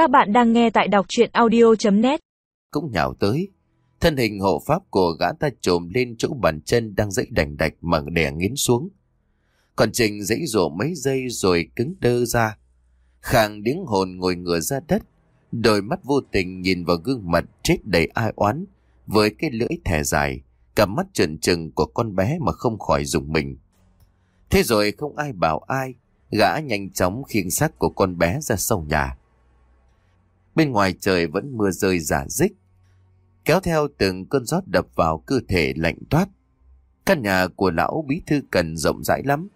Các bạn đang nghe tại đọc chuyện audio.net Cũng nhào tới. Thân hình hộ pháp của gã ta trồm lên chỗ bàn chân đang dãy đành đạch mà đè nghiến xuống. Còn Trình dãy rộ mấy giây rồi cứng đơ ra. Khang điếng hồn ngồi ngửa ra đất. Đôi mắt vô tình nhìn vào gương mặt chết đầy ai oán với cái lưỡi thẻ dài, cầm mắt trần trừng của con bé mà không khỏi dùng mình. Thế rồi không ai bảo ai, gã nhanh chóng khiêng xác của con bé ra sau nhà. Bên ngoài trời vẫn mưa rơi giả dích, kéo theo từng cơn gió đập vào cơ thể lạnh toát. Căn nhà của lão bí thư cần rộng rãi lắm.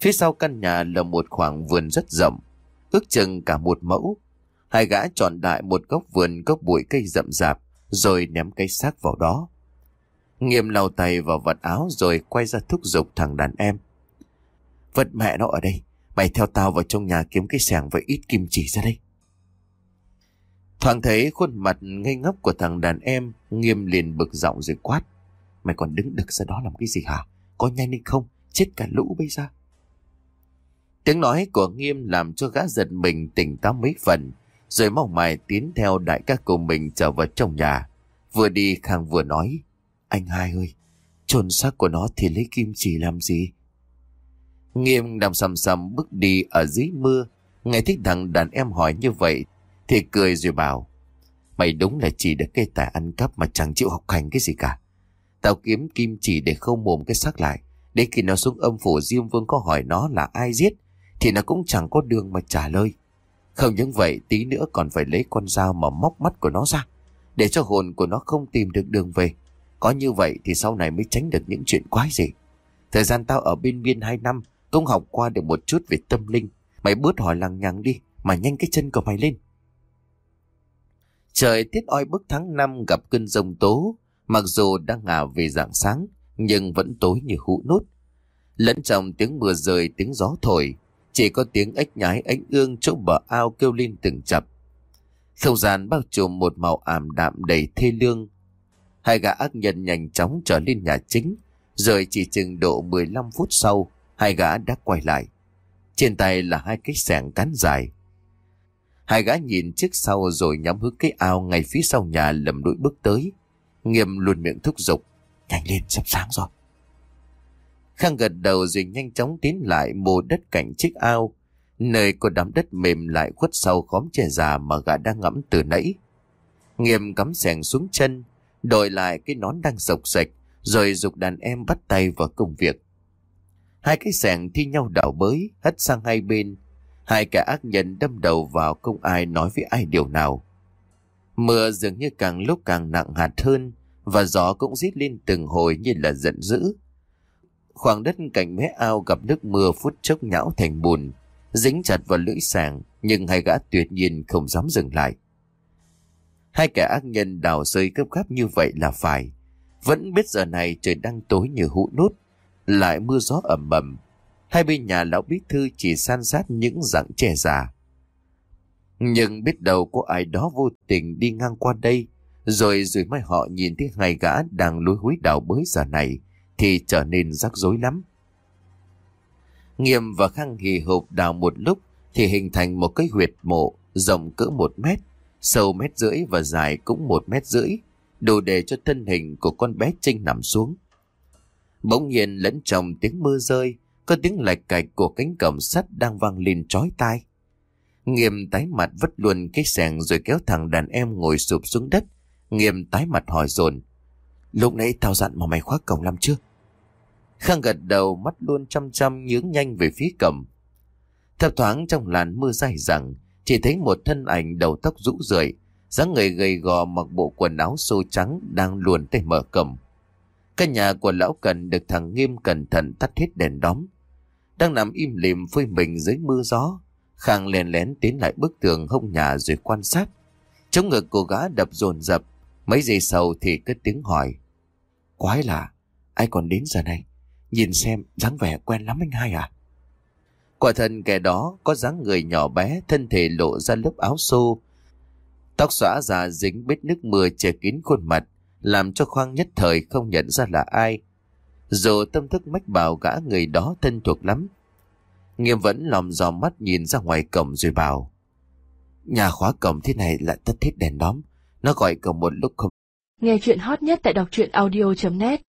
Phía sau căn nhà là một khoảng vườn rất rộng, ước chừng cả một mẫu. Hai gã chọn đại một góc vườn gốc bụi cây rậm rạp, rồi ném cái xác vào đó. Nghiêm lau tay vào vật áo rồi quay ra thúc giục thằng đàn em. Vật mẹ nó ở đây, mày theo tao vào trong nhà kiếm cái sàng với ít kim chỉ ra đây. Thoáng thấy khuôn mặt ngây ngốc của thằng đàn em, nghiêm liền bực giọng rồi quát. Mày còn đứng đực ra đó làm cái gì hả? Có nhanh hay không? Chết cả lũ bây giờ. Tiếng nói của nghiêm làm cho gã giật mình tỉnh táo mấy phần, rồi mong mày tiến theo đại ca của mình trở vào trong nhà. Vừa đi Khang vừa nói, anh hai ơi, chôn xác của nó thì lấy kim chỉ làm gì? Nghiêm đang sầm sầm bước đi ở dưới mưa, nghe thích thằng đàn em hỏi như vậy thì cười rồi bảo, Mày đúng là chỉ được cây tài ăn cắp mà chẳng chịu học hành cái gì cả. Tao kiếm kim chỉ để khâu mồm cái xác lại. Để khi nó xuống âm phủ Diêm Vương có hỏi nó là ai giết, thì nó cũng chẳng có đường mà trả lời. Không những vậy, tí nữa còn phải lấy con dao mà móc mắt của nó ra, để cho hồn của nó không tìm được đường về. Có như vậy thì sau này mới tránh được những chuyện quái gì. Thời gian tao ở bên biên 2 năm, cũng học qua được một chút về tâm linh. Mày bớt hỏi lằng nhằng đi, mà nhanh cái chân của mày lên. Trời tiết oi bức tháng năm gặp cơn rông tố, mặc dù đang ngả về dạng sáng, nhưng vẫn tối như hũ nút. Lẫn trong tiếng mưa rơi, tiếng gió thổi, chỉ có tiếng ếch nhái ánh ương chỗ bờ ao kêu lên từng chập. Không gian bao trùm một màu ảm đạm đầy thê lương. Hai gã ác nhân nhanh chóng trở lên nhà chính, rồi chỉ chừng độ 15 phút sau, hai gã đã quay lại. Trên tay là hai cái sẻng cán dài, Hai gã nhìn trước sau rồi nhắm hướng cái ao ngay phía sau nhà lầm đuổi bước tới. Nghiêm luôn miệng thúc giục. Nhanh lên sắp sáng rồi. Khang gật đầu rồi nhanh chóng tiến lại mồ đất cạnh chiếc ao. Nơi có đám đất mềm lại khuất sau khóm trẻ già mà gã đang ngẫm từ nãy. Nghiêm cắm sẻng xuống chân, đổi lại cái nón đang sộc sạch, rồi dục đàn em bắt tay vào công việc. Hai cái sẻng thi nhau đảo bới, hất sang hai bên, Hai kẻ ác nhân đâm đầu vào không ai nói với ai điều nào. Mưa dường như càng lúc càng nặng hạt hơn và gió cũng rít lên từng hồi như là giận dữ. Khoảng đất cạnh mé ao gặp nước mưa phút chốc nhão thành bùn, dính chặt vào lưỡi sàng nhưng hai gã tuyệt nhiên không dám dừng lại. Hai kẻ ác nhân đào rơi cấp gáp như vậy là phải. Vẫn biết giờ này trời đang tối như hũ nút, lại mưa gió ẩm ẩm Hai bên nhà lão bí thư chỉ san sát những dạng trẻ già. Nhưng biết đâu có ai đó vô tình đi ngang qua đây, rồi rồi mai họ nhìn thấy hai gã đang lối húi đào bới giờ này, thì trở nên rắc rối lắm. Nghiêm và Khang hì hộp đào một lúc thì hình thành một cái huyệt mộ rộng cỡ một mét, sâu mét rưỡi và dài cũng một mét rưỡi, đủ để cho thân hình của con bé Trinh nằm xuống. Bỗng nhiên lẫn trong tiếng mưa rơi, có tiếng lạch cạch của cánh cổng sắt đang vang lên chói tai. Nghiêm tái mặt vứt luôn cái sàng rồi kéo thằng đàn em ngồi sụp xuống đất. Nghiêm tái mặt hỏi dồn Lúc nãy tao dặn mà mày khóa cổng làm chưa? Khang gật đầu mắt luôn chăm chăm nhướng nhanh về phía cổng. Thấp thoáng trong làn mưa dài rằng chỉ thấy một thân ảnh đầu tóc rũ rượi, dáng người gầy gò mặc bộ quần áo xô trắng đang luồn tay mở cổng. Căn nhà của lão cần được thằng Nghiêm cẩn thận tắt hết đèn đóm đang nằm im lìm phơi mình dưới mưa gió. Khang lén lén tiến lại bức tường hông nhà rồi quan sát. Chống ngực cô gã đập dồn dập, mấy giây sau thì cất tiếng hỏi. Quái lạ, ai còn đến giờ này? Nhìn xem, dáng vẻ quen lắm anh hai à? Quả thân kẻ đó có dáng người nhỏ bé, thân thể lộ ra lớp áo xô. Tóc xõa già dính bết nước mưa che kín khuôn mặt, làm cho khoang nhất thời không nhận ra là ai. Dù tâm thức mách bảo gã người đó thân thuộc lắm. Nghiêm vẫn lòng dò mắt nhìn ra ngoài cổng rồi bảo. Nhà khóa cổng thế này lại tắt hết đèn đóm. Nó gọi cổng một lúc không Nghe chuyện hot nhất tại đọc truyện audio.net